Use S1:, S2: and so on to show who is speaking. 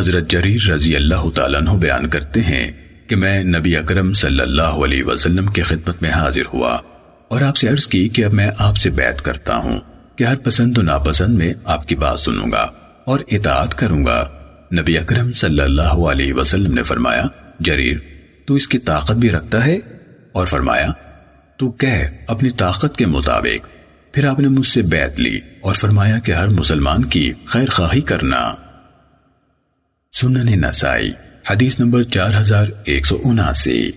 S1: حضرت جریر رضی اللہ تعالیٰ عنہ بیان کرتے ہیں کہ میں نبی اکرم صلی اللہ علیہ وسلم کی خدمت میں حاضر ہوا اور آپ سے عرض کی کہ اب میں آپ سے بیعت کرتا ہوں کہ ہر پسند و ناپسند میں آپ کی بات سنوں گا اور اطاعت کروں گا۔ نبی اکرم صلی اللہ علیہ وسلم نے فرمایا، جریر، تو اس کی طاقت بھی رکھتا ہے؟ اور فرمایا، تو کہہ اپنی طاقت کے مطابق۔ پھر آپ نے مجھ سے بیعت لی اور فرمایا کہ ہر مسلمان کی خیر خواہی کرنا۔ سنن نسائی حدیث نمبر چار ہزار ایک سو اناسی۔